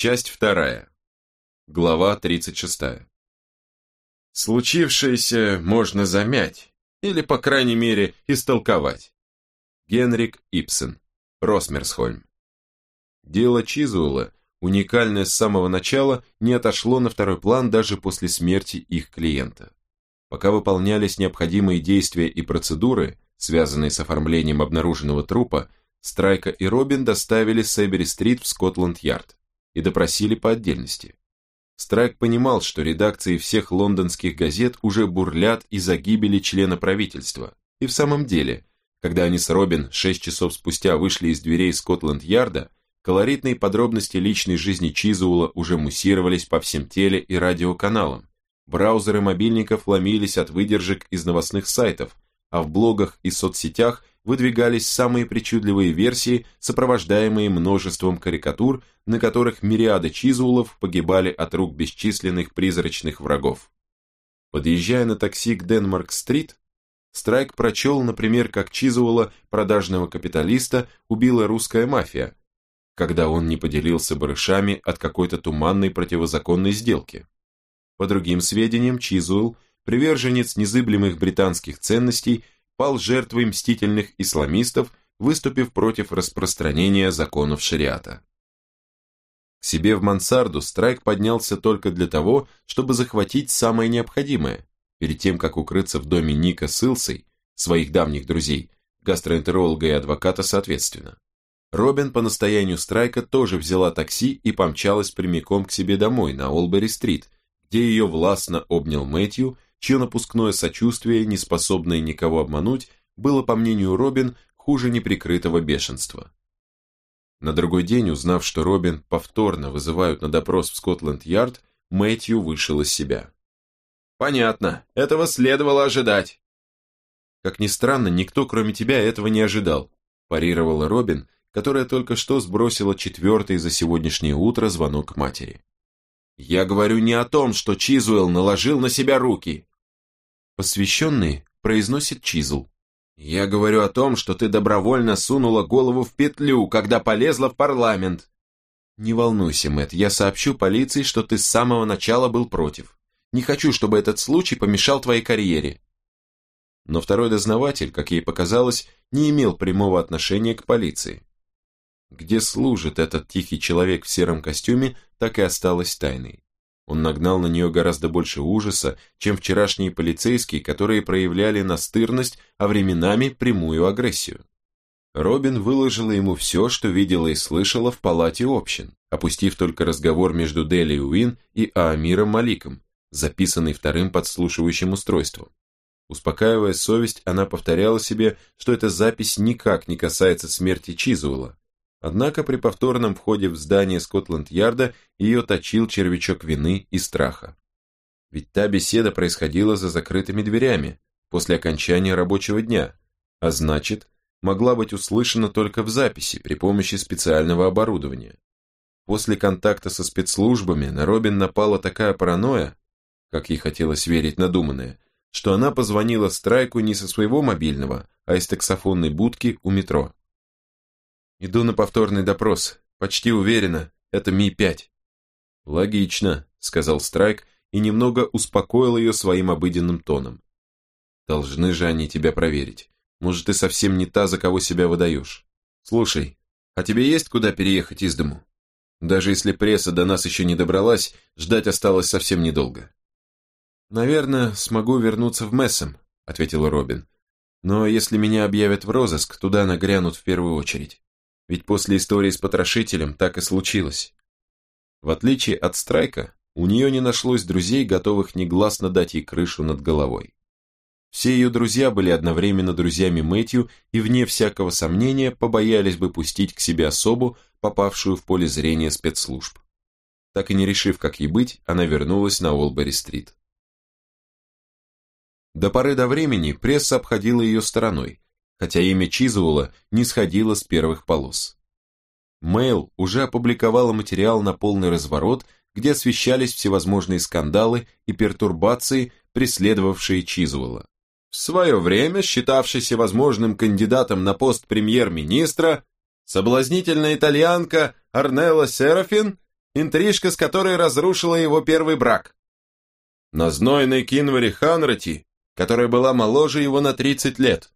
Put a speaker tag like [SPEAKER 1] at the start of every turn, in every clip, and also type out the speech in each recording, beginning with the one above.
[SPEAKER 1] Часть вторая. Глава 36. Случившееся можно замять, или, по крайней мере, истолковать. Генрик Ипсен, Росмерсхольм. Дело Чизуэлла, уникальное с самого начала, не отошло на второй план даже после смерти их клиента. Пока выполнялись необходимые действия и процедуры, связанные с оформлением обнаруженного трупа, Страйка и Робин доставили Сэбери-стрит в Скотланд-Ярд и допросили по отдельности. Страйк понимал, что редакции всех лондонских газет уже бурлят из-за гибели члена правительства. И в самом деле, когда они с Робин шесть часов спустя вышли из дверей Скотланд-Ярда, колоритные подробности личной жизни Чизуэлла уже муссировались по всем теле- и радиоканалам. Браузеры мобильников ломились от выдержек из новостных сайтов, а в блогах и соцсетях выдвигались самые причудливые версии, сопровождаемые множеством карикатур, на которых мириады Чизулов погибали от рук бесчисленных призрачных врагов. Подъезжая на такси к Денмарк-стрит, Страйк прочел, например, как Чизуэлла, продажного капиталиста, убила русская мафия, когда он не поделился барышами от какой-то туманной противозаконной сделки. По другим сведениям, Чизуэлл, приверженец незыблемых британских ценностей, пал жертвой мстительных исламистов, выступив против распространения законов шариата. К себе в мансарду Страйк поднялся только для того, чтобы захватить самое необходимое, перед тем, как укрыться в доме Ника с Илсой, своих давних друзей, гастроэнтеролога и адвоката соответственно. Робин по настоянию Страйка тоже взяла такси и помчалась прямиком к себе домой на Олбери-стрит, где ее властно обнял Мэтью чье напускное сочувствие, не способное никого обмануть, было, по мнению Робин, хуже неприкрытого бешенства. На другой день, узнав, что Робин повторно вызывают на допрос в Скотланд-Ярд, Мэтью вышел из себя. «Понятно, этого следовало ожидать». «Как ни странно, никто, кроме тебя, этого не ожидал», парировала Робин, которая только что сбросила четвертый за сегодняшнее утро звонок матери. «Я говорю не о том, что Чизуэлл наложил на себя руки. Посвященный произносит Чизл. «Я говорю о том, что ты добровольно сунула голову в петлю, когда полезла в парламент». «Не волнуйся, Мэтт, я сообщу полиции, что ты с самого начала был против. Не хочу, чтобы этот случай помешал твоей карьере». Но второй дознаватель, как ей показалось, не имел прямого отношения к полиции. Где служит этот тихий человек в сером костюме, так и осталось тайной. Он нагнал на нее гораздо больше ужаса, чем вчерашние полицейские, которые проявляли настырность, а временами прямую агрессию. Робин выложила ему все, что видела и слышала в палате общин, опустив только разговор между Дели Уин и Аамиром Маликом, записанный вторым подслушивающим устройством. Успокаивая совесть, она повторяла себе, что эта запись никак не касается смерти Чизуэлла, Однако при повторном входе в здание Скотланд-Ярда ее точил червячок вины и страха. Ведь та беседа происходила за закрытыми дверями, после окончания рабочего дня, а значит, могла быть услышана только в записи при помощи специального оборудования. После контакта со спецслужбами на Робин напала такая паранойя, как ей хотелось верить надуманное, что она позвонила Страйку не со своего мобильного, а из таксофонной будки у метро. Иду на повторный допрос. Почти уверена, это Ми-5. Логично, сказал Страйк и немного успокоил ее своим обыденным тоном. Должны же они тебя проверить. Может, ты совсем не та, за кого себя выдаешь. Слушай, а тебе есть куда переехать из дому? Даже если пресса до нас еще не добралась, ждать осталось совсем недолго. Наверное, смогу вернуться в Мессом, ответил Робин. Но если меня объявят в розыск, туда нагрянут в первую очередь. Ведь после истории с потрошителем так и случилось. В отличие от Страйка, у нее не нашлось друзей, готовых негласно дать ей крышу над головой. Все ее друзья были одновременно друзьями Мэтью и, вне всякого сомнения, побоялись бы пустить к себе особу, попавшую в поле зрения спецслужб. Так и не решив, как ей быть, она вернулась на Олбери-стрит. До поры до времени пресса обходила ее стороной, хотя имя Чизуэлла не сходило с первых полос. Мэйл уже опубликовала материал на полный разворот, где освещались всевозможные скандалы и пертурбации, преследовавшие Чизуэлла. В свое время считавшийся возможным кандидатом на пост премьер-министра, соблазнительная итальянка Арнелла Серафин Интрижка, с которой разрушила его первый брак. На знойной Кинваре Ханрати, которая была моложе его на 30 лет.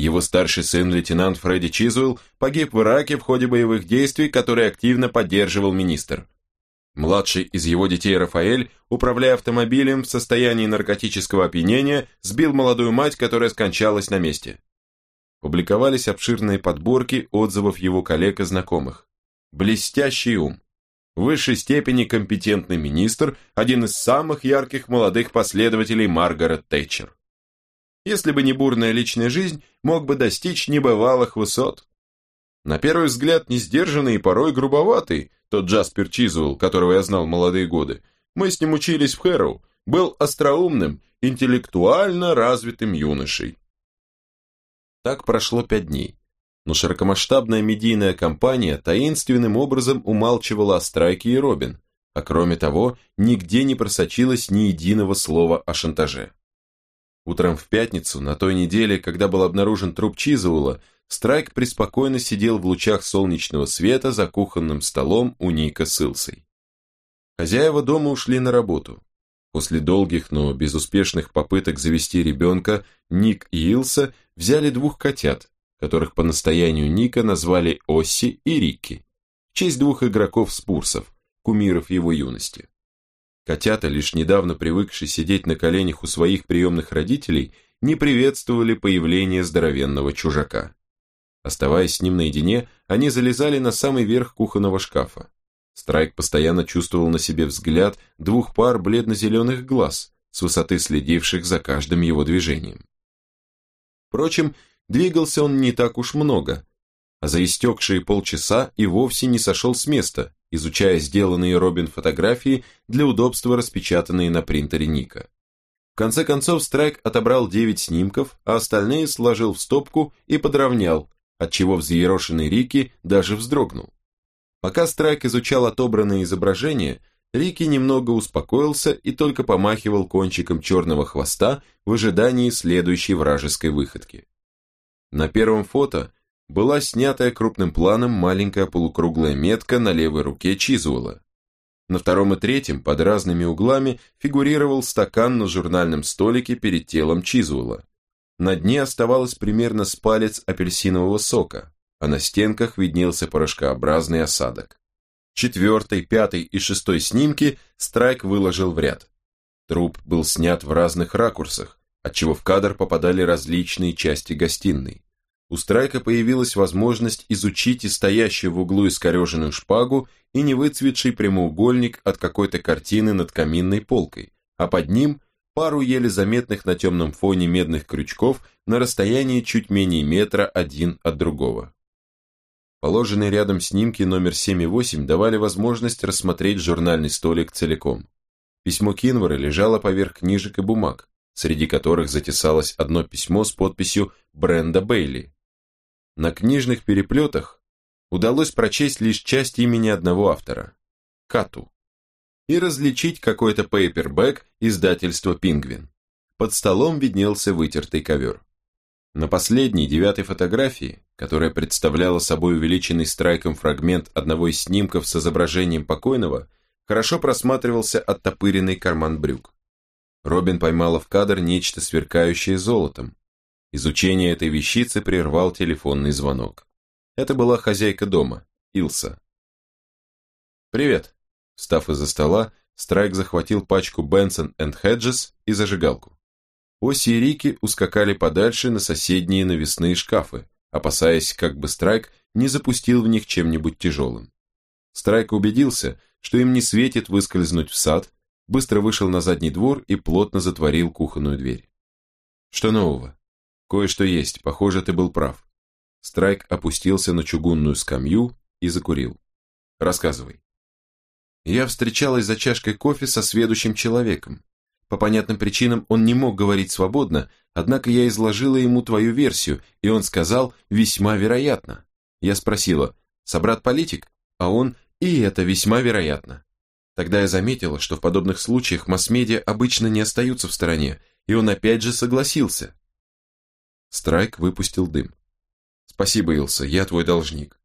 [SPEAKER 1] Его старший сын, лейтенант Фредди Чизуэлл, погиб в Ираке в ходе боевых действий, которые активно поддерживал министр. Младший из его детей Рафаэль, управляя автомобилем в состоянии наркотического опьянения, сбил молодую мать, которая скончалась на месте. Публиковались обширные подборки отзывов его коллег и знакомых. Блестящий ум. В высшей степени компетентный министр, один из самых ярких молодых последователей Маргарет Тэтчер. Если бы не бурная личная жизнь, мог бы достичь небывалых высот. На первый взгляд, несдержанный и порой грубоватый, тот Джаспер Чизуэлл, которого я знал в молодые годы, мы с ним учились в Хэроу, был остроумным, интеллектуально развитым юношей. Так прошло пять дней, но широкомасштабная медийная кампания таинственным образом умалчивала о Страйке и Робин, а кроме того, нигде не просочилось ни единого слова о шантаже. Утром в пятницу, на той неделе, когда был обнаружен труп Чизаула, Страйк преспокойно сидел в лучах солнечного света за кухонным столом у Ника с Илсой. Хозяева дома ушли на работу. После долгих, но безуспешных попыток завести ребенка, Ник и Илса взяли двух котят, которых по настоянию Ника назвали Осси и Рикки, в честь двух игроков-спурсов, кумиров его юности. Котята, лишь недавно привыкшие сидеть на коленях у своих приемных родителей, не приветствовали появление здоровенного чужака. Оставаясь с ним наедине, они залезали на самый верх кухонного шкафа. Страйк постоянно чувствовал на себе взгляд двух пар бледно-зеленых глаз, с высоты следивших за каждым его движением. Впрочем, двигался он не так уж много, а за истекшие полчаса и вовсе не сошел с места, изучая сделанные Робин фотографии для удобства распечатанные на принтере Ника. В конце концов Страйк отобрал 9 снимков, а остальные сложил в стопку и подровнял, отчего взъерошенный Рики даже вздрогнул. Пока Страйк изучал отобранные изображения, Рики немного успокоился и только помахивал кончиком черного хвоста в ожидании следующей вражеской выходки. На первом фото была снятая крупным планом маленькая полукруглая метка на левой руке Чизуэлла. На втором и третьем под разными углами фигурировал стакан на журнальном столике перед телом Чизуэлла. На дне оставалось примерно с палец апельсинового сока, а на стенках виднелся порошкообразный осадок. Четвертый, пятый и шестой снимки Страйк выложил в ряд. Труп был снят в разных ракурсах, отчего в кадр попадали различные части гостиной у Страйка появилась возможность изучить и стоящую в углу искореженную шпагу и невыцветший прямоугольник от какой-то картины над каминной полкой, а под ним пару еле заметных на темном фоне медных крючков на расстоянии чуть менее метра один от другого. Положенные рядом снимки номер 7 и 8 давали возможность рассмотреть журнальный столик целиком. Письмо Кинвара лежало поверх книжек и бумаг, среди которых затесалось одно письмо с подписью Бренда Бейли, на книжных переплетах удалось прочесть лишь часть имени одного автора – Кату, и различить какой-то пейпербэк издательства «Пингвин». Под столом виднелся вытертый ковер. На последней, девятой фотографии, которая представляла собой увеличенный страйком фрагмент одного из снимков с изображением покойного, хорошо просматривался оттопыренный карман брюк. Робин поймала в кадр нечто сверкающее золотом, Изучение этой вещицы прервал телефонный звонок. Это была хозяйка дома, Илса. «Привет!» Встав из-за стола, Страйк захватил пачку Бенсон энд Хеджес и зажигалку. Оси и Рики ускакали подальше на соседние навесные шкафы, опасаясь, как бы Страйк не запустил в них чем-нибудь тяжелым. Страйк убедился, что им не светит выскользнуть в сад, быстро вышел на задний двор и плотно затворил кухонную дверь. «Что нового?» Кое-что есть, похоже, ты был прав. Страйк опустился на чугунную скамью и закурил. Рассказывай. Я встречалась за чашкой кофе со сведущим человеком. По понятным причинам он не мог говорить свободно, однако я изложила ему твою версию, и он сказал «весьма вероятно». Я спросила «собрат политик?» А он «и это весьма вероятно». Тогда я заметила, что в подобных случаях масс-медиа обычно не остаются в стороне, и он опять же согласился. Страйк выпустил дым. «Спасибо, Илса, я твой должник.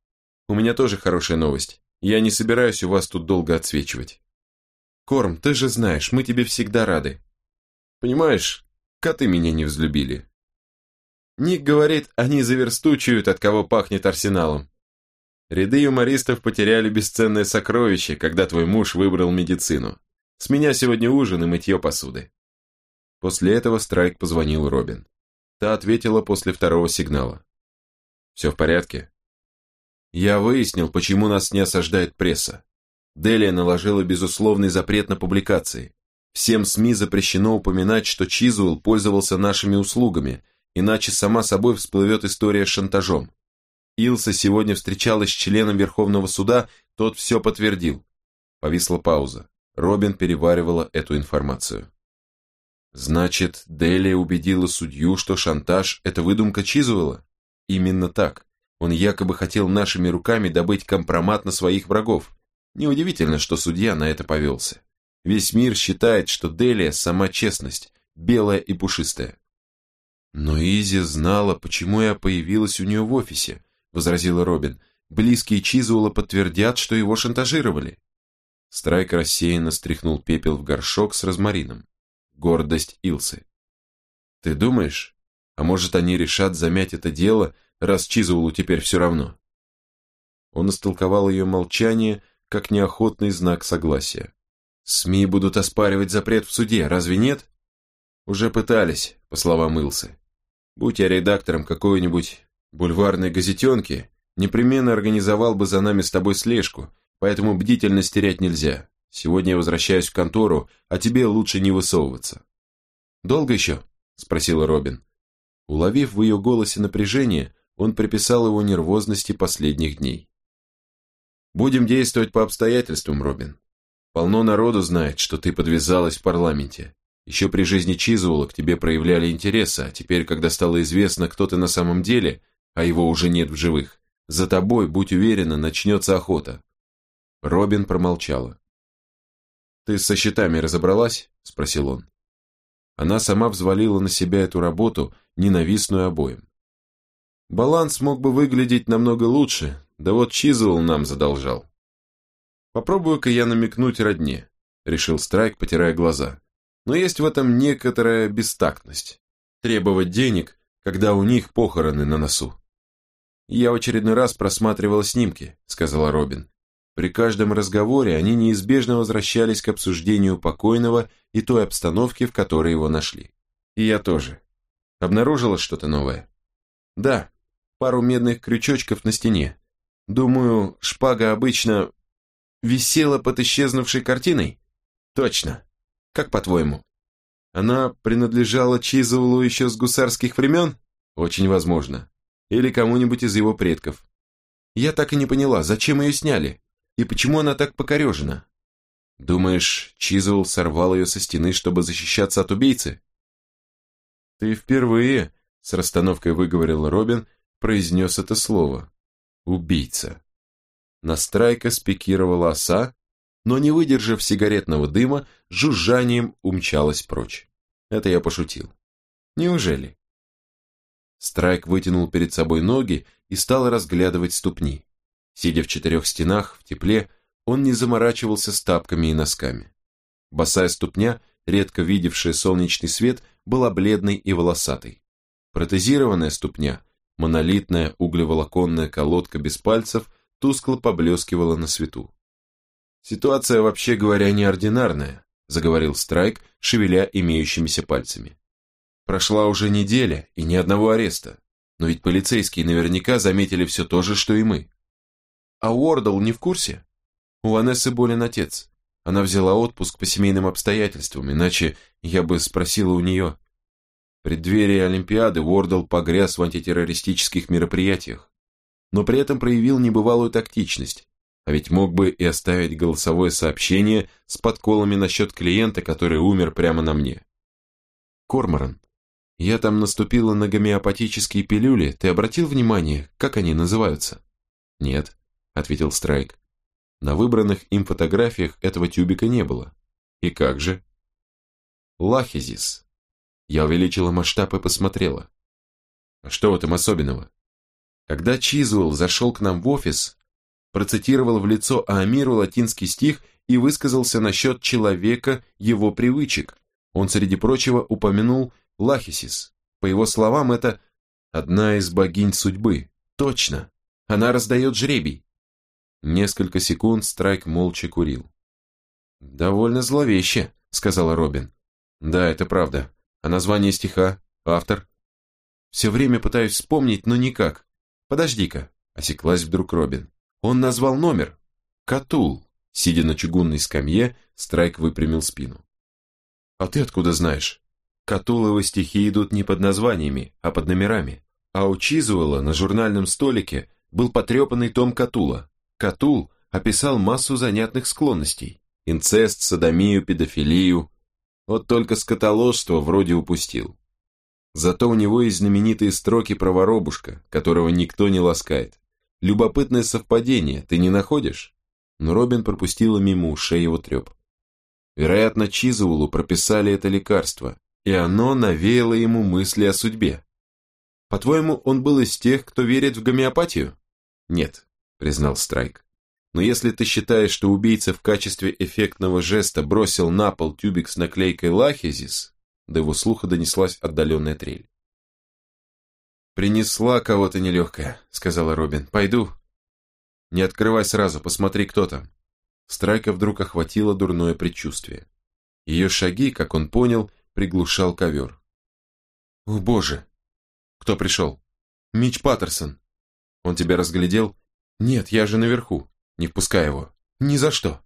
[SPEAKER 1] У меня тоже хорошая новость. Я не собираюсь у вас тут долго отсвечивать. Корм, ты же знаешь, мы тебе всегда рады. Понимаешь, коты меня не взлюбили. Ник говорит, они заверстучают, от кого пахнет арсеналом. Ряды юмористов потеряли бесценное сокровище, когда твой муж выбрал медицину. С меня сегодня ужин и мытье посуды. После этого Страйк позвонил Робин. Та ответила после второго сигнала. «Все в порядке?» «Я выяснил, почему нас не осаждает пресса. Делия наложила безусловный запрет на публикации. Всем СМИ запрещено упоминать, что Чизуэлл пользовался нашими услугами, иначе сама собой всплывет история с шантажом. Илса сегодня встречалась с членом Верховного суда, тот все подтвердил. Повисла пауза. Робин переваривала эту информацию. Значит, Делия убедила судью, что шантаж – это выдумка Чизуэлла? Именно так. Он якобы хотел нашими руками добыть компромат на своих врагов. Неудивительно, что судья на это повелся. Весь мир считает, что Делия – сама честность, белая и пушистая. Но Изи знала, почему я появилась у нее в офисе, возразила Робин. Близкие Чизуэлла подтвердят, что его шантажировали. Страйк рассеянно стряхнул пепел в горшок с розмарином гордость Илсы. Ты думаешь? А может, они решат замять это дело, раз Чизулу теперь все равно? Он истолковал ее молчание, как неохотный знак согласия. СМИ будут оспаривать запрет в суде, разве нет? Уже пытались, по словам Илсы. Будь я редактором какой-нибудь бульварной газетенки, непременно организовал бы за нами с тобой слежку, поэтому бдительность терять нельзя. Сегодня я возвращаюсь в контору, а тебе лучше не высовываться». «Долго еще?» – спросила Робин. Уловив в ее голосе напряжение, он приписал его нервозности последних дней. «Будем действовать по обстоятельствам, Робин. Полно народу знает, что ты подвязалась в парламенте. Еще при жизни Чизуэлла к тебе проявляли интерес, а теперь, когда стало известно, кто ты на самом деле, а его уже нет в живых, за тобой, будь уверена, начнется охота». Робин промолчала. «Ты со счетами разобралась?» – спросил он. Она сама взвалила на себя эту работу, ненавистную обоим. Баланс мог бы выглядеть намного лучше, да вот Чизл нам задолжал. Попробую-ка я намекнуть родне, решил Страйк, потирая глаза. Но есть в этом некоторая бестактность. Требовать денег, когда у них похороны на носу. Я в очередной раз просматривала снимки, сказала Робин. При каждом разговоре они неизбежно возвращались к обсуждению покойного и той обстановки, в которой его нашли. И я тоже. Обнаружила что-то новое? Да, пару медных крючочков на стене. Думаю, шпага обычно висела под исчезнувшей картиной? Точно. Как по-твоему? Она принадлежала Чизулу еще с гусарских времен? Очень возможно. Или кому-нибудь из его предков. Я так и не поняла, зачем ее сняли? И почему она так покорежена? Думаешь, Чизл сорвал ее со стены, чтобы защищаться от убийцы? Ты впервые, с расстановкой выговорил Робин, произнес это слово. Убийца. На страйка спикировала оса, но не выдержав сигаретного дыма, жужжанием умчалась прочь. Это я пошутил. Неужели? Страйк вытянул перед собой ноги и стал разглядывать ступни. Сидя в четырех стенах, в тепле, он не заморачивался с тапками и носками. Босая ступня, редко видевшая солнечный свет, была бледной и волосатой. Протезированная ступня, монолитная углеволоконная колодка без пальцев, тускло поблескивала на свету. «Ситуация, вообще говоря, неординарная», заговорил Страйк, шевеля имеющимися пальцами. «Прошла уже неделя и ни одного ареста, но ведь полицейские наверняка заметили все то же, что и мы. А Уордл не в курсе? У Ванессы болен отец. Она взяла отпуск по семейным обстоятельствам, иначе я бы спросила у нее. В преддверии Олимпиады Уордл погряз в антитеррористических мероприятиях, но при этом проявил небывалую тактичность, а ведь мог бы и оставить голосовое сообщение с подколами насчет клиента, который умер прямо на мне. Корморан, я там наступила на гомеопатические пилюли, ты обратил внимание, как они называются? Нет ответил Страйк. На выбранных им фотографиях этого тюбика не было. И как же? Лахизис. Я увеличила масштаб и посмотрела. А что в этом особенного? Когда Чизуэлл зашел к нам в офис, процитировал в лицо Аамиру латинский стих и высказался насчет человека, его привычек. Он, среди прочего, упомянул Лахисис. По его словам, это одна из богинь судьбы. Точно. Она раздает жребий. Несколько секунд Страйк молча курил. «Довольно зловеще», — сказала Робин. «Да, это правда. А название стиха? Автор?» «Все время пытаюсь вспомнить, но никак. Подожди-ка», — осеклась вдруг Робин. «Он назвал номер. Катул». Сидя на чугунной скамье, Страйк выпрямил спину. «А ты откуда знаешь?» Катуловы стихи идут не под названиями, а под номерами. А у Чизуэлла на журнальном столике был потрепанный том Катула. Катул описал массу занятных склонностей. Инцест, садомию, педофилию. Вот только скотоложство вроде упустил. Зато у него есть знаменитые строки про воробушка, которого никто не ласкает. Любопытное совпадение, ты не находишь? Но Робин пропустила мимо ушей его треп. Вероятно, Чизаулу прописали это лекарство, и оно навеяло ему мысли о судьбе. По-твоему, он был из тех, кто верит в гомеопатию? Нет, признал Страйк. Но если ты считаешь, что убийца в качестве эффектного жеста бросил на пол тюбик с наклейкой «Лахезис», до его слуха донеслась отдаленная трель. «Принесла кого-то нелегкая», — сказала Робин. «Пойду». «Не открывай сразу, посмотри, кто там». Страйка вдруг охватило дурное предчувствие. Ее шаги, как он понял, приглушал ковер. «О, боже!» «Кто пришел?» «Мич Паттерсон». «Он тебя разглядел?» «Нет, я же наверху. Не впускай его. Ни за что».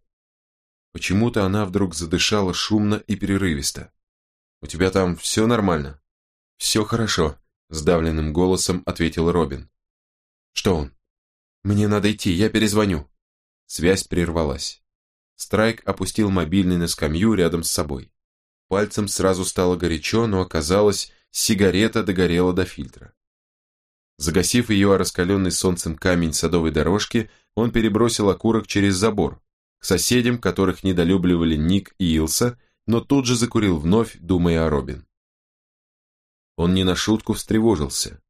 [SPEAKER 1] Почему-то она вдруг задышала шумно и перерывисто. «У тебя там все нормально?» «Все хорошо», — сдавленным голосом ответил Робин. «Что он?» «Мне надо идти, я перезвоню». Связь прервалась. Страйк опустил мобильный на скамью рядом с собой. Пальцем сразу стало горячо, но оказалось, сигарета догорела до фильтра. Загасив ее о раскаленный солнцем камень садовой дорожки, он перебросил окурок через забор, к соседям, которых недолюбливали Ник и Илса, но тут же закурил вновь, думая о Робин. Он не на шутку встревожился.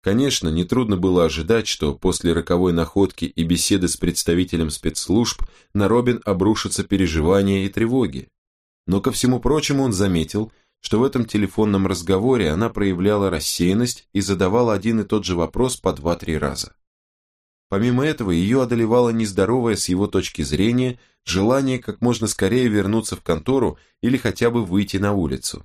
[SPEAKER 1] Конечно, нетрудно было ожидать, что после роковой находки и беседы с представителем спецслужб на Робин обрушатся переживания и тревоги. Но ко всему прочему он заметил, что в этом телефонном разговоре она проявляла рассеянность и задавала один и тот же вопрос по два-три раза. Помимо этого, ее одолевало нездоровое с его точки зрения желание как можно скорее вернуться в контору или хотя бы выйти на улицу.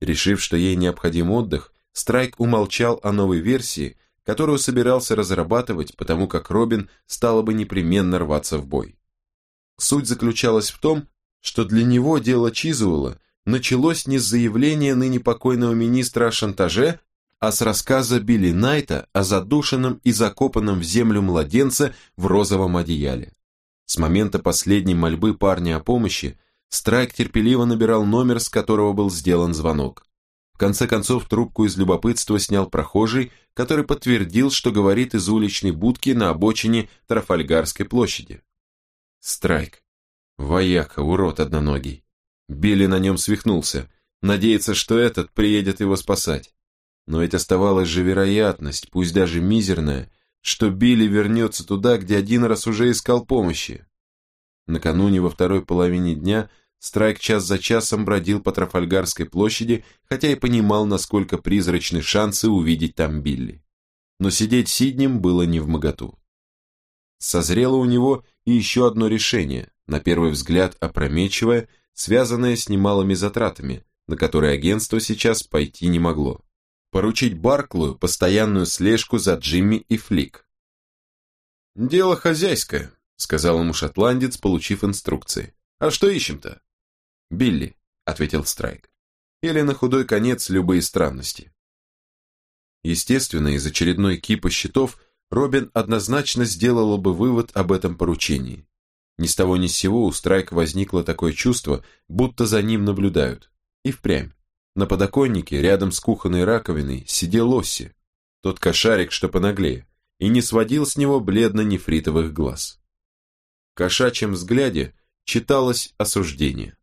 [SPEAKER 1] Решив, что ей необходим отдых, Страйк умолчал о новой версии, которую собирался разрабатывать, потому как Робин стала бы непременно рваться в бой. Суть заключалась в том, что для него дело Чизуэлла началось не с заявления ныне покойного министра о шантаже, а с рассказа Билли Найта о задушенном и закопанном в землю младенце в розовом одеяле. С момента последней мольбы парня о помощи Страйк терпеливо набирал номер, с которого был сделан звонок. В конце концов трубку из любопытства снял прохожий, который подтвердил, что говорит из уличной будки на обочине Трафальгарской площади. Страйк. Вояка, урод одноногий. Билли на нем свихнулся, надеется, что этот приедет его спасать. Но ведь оставалась же вероятность, пусть даже мизерная, что Билли вернется туда, где один раз уже искал помощи. Накануне во второй половине дня Страйк час за часом бродил по Трафальгарской площади, хотя и понимал, насколько призрачны шансы увидеть там Билли. Но сидеть сиднем было не в моготу. Созрело у него и еще одно решение, на первый взгляд опрометчивое, связанное с немалыми затратами, на которые агентство сейчас пойти не могло поручить Барклую постоянную слежку за Джимми и Флик. «Дело хозяйское», — сказал ему шотландец, получив инструкции. «А что ищем-то?» «Билли», — ответил Страйк. «Или на худой конец любые странности». Естественно, из очередной кипа счетов Робин однозначно сделала бы вывод об этом поручении. Ни с того ни с сего у Страйка возникло такое чувство, будто за ним наблюдают. И впрямь. На подоконнике, рядом с кухонной раковиной, сидел Осси, тот кошарик, что понаглее, и не сводил с него бледно-нефритовых глаз. В кошачьем взгляде читалось осуждение.